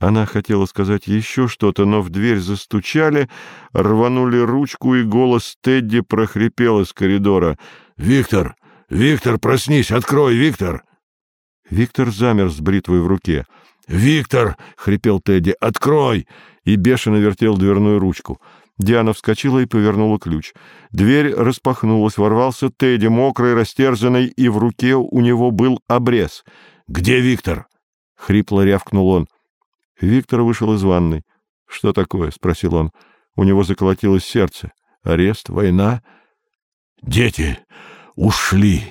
Она хотела сказать еще что-то, но в дверь застучали, рванули ручку, и голос Тедди прохрипел из коридора. «Виктор! Виктор, проснись! Открой, Виктор!» Виктор замер с бритвой в руке. «Виктор!» — хрипел Тедди. «Открой!» И бешено вертел дверную ручку. Диана вскочила и повернула ключ. Дверь распахнулась, ворвался Тедди, мокрый, растерзанный, и в руке у него был обрез. «Где Виктор?» — хрипло рявкнул он. Виктор вышел из ванной. — Что такое? — спросил он. У него заколотилось сердце. Арест, война. — Дети ушли.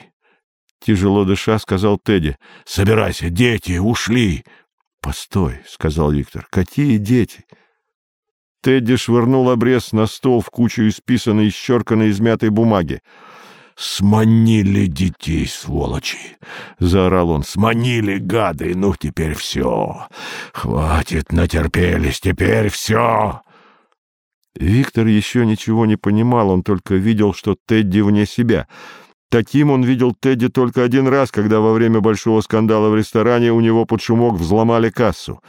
Тяжело дыша, сказал Тедди. — Собирайся, дети ушли. — Постой, — сказал Виктор. — Какие дети? Тедди швырнул обрез на стол в кучу исписанной, исчерканной, измятой бумаги. «Сманили детей, сволочи!» — заорал он. «Сманили, гады! Ну, теперь все! Хватит, натерпелись, теперь все!» Виктор еще ничего не понимал, он только видел, что Тедди вне себя. Таким он видел Тедди только один раз, когда во время большого скандала в ресторане у него под шумок взломали кассу.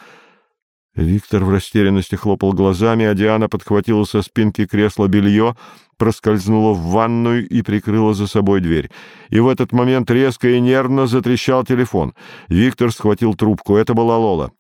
Виктор в растерянности хлопал глазами, а Диана подхватила со спинки кресла белье, проскользнула в ванную и прикрыла за собой дверь. И в этот момент резко и нервно затрещал телефон. Виктор схватил трубку. Это была Лола.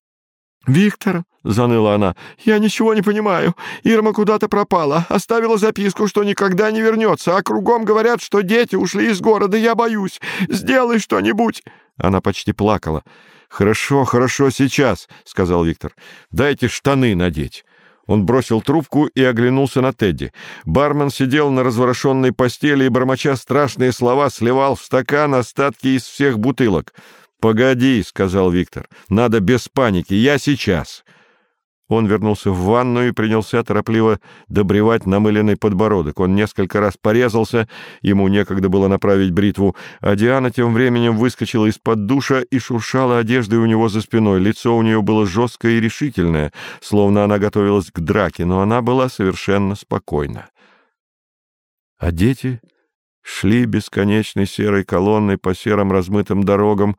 «Виктор», — заныла она, — «я ничего не понимаю. Ирма куда-то пропала, оставила записку, что никогда не вернется, а кругом говорят, что дети ушли из города. Я боюсь. Сделай что-нибудь». Она почти плакала. «Хорошо, хорошо, сейчас», — сказал Виктор. «Дайте штаны надеть». Он бросил трубку и оглянулся на Тедди. Бармен сидел на разворошенной постели и, бормоча страшные слова, сливал в стакан остатки из всех бутылок. «Погоди», — сказал Виктор, — «надо без паники, я сейчас». Он вернулся в ванную и принялся торопливо добревать намыленный подбородок. Он несколько раз порезался, ему некогда было направить бритву, а Диана тем временем выскочила из-под душа и шуршала одеждой у него за спиной. Лицо у нее было жесткое и решительное, словно она готовилась к драке, но она была совершенно спокойна. А дети шли бесконечной серой колонной по серым размытым дорогам,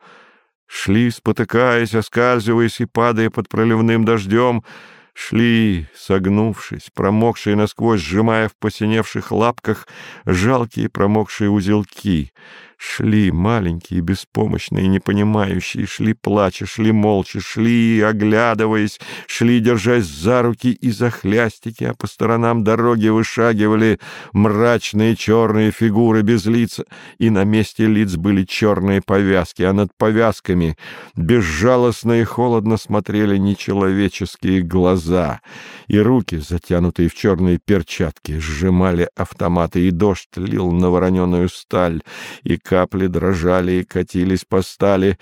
шли, спотыкаясь, оскальзываясь и падая под проливным дождем, шли, согнувшись, промокшие насквозь, сжимая в посиневших лапках жалкие промокшие узелки, Шли маленькие, беспомощные, непонимающие, шли плача, шли молча, шли, оглядываясь, шли, держась за руки и за хлястики, а по сторонам дороги вышагивали мрачные черные фигуры без лица, и на месте лиц были черные повязки, а над повязками безжалостно и холодно смотрели нечеловеческие глаза, и руки, затянутые в черные перчатки, сжимали автоматы, и дождь лил на вороненую сталь, и капли дрожали и катились по стали.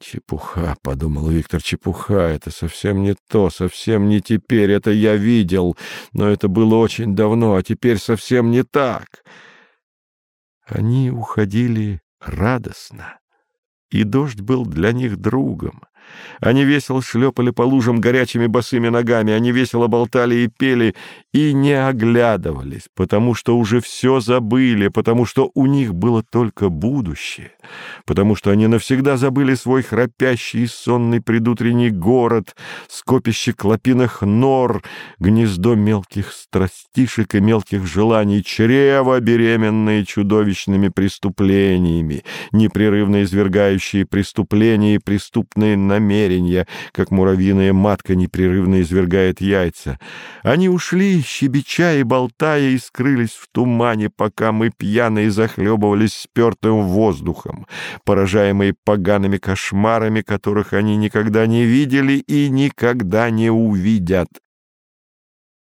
«Чепуха», — подумал Виктор, — «чепуха, это совсем не то, совсем не теперь, это я видел, но это было очень давно, а теперь совсем не так». Они уходили радостно, и дождь был для них другом. Они весело шлепали по лужам горячими босыми ногами, они весело болтали и пели, и не оглядывались, потому что уже все забыли, потому что у них было только будущее, потому что они навсегда забыли свой храпящий и сонный предутренний город, скопище клопиных нор, гнездо мелких страстишек и мелких желаний, чрево, беременные чудовищными преступлениями, непрерывно извергающие преступления и преступные намерения, как муравьиная матка непрерывно извергает яйца. Они ушли, щебеча и болтая, и скрылись в тумане, пока мы пьяные захлебывались спертым воздухом, поражаемые погаными кошмарами, которых они никогда не видели и никогда не увидят.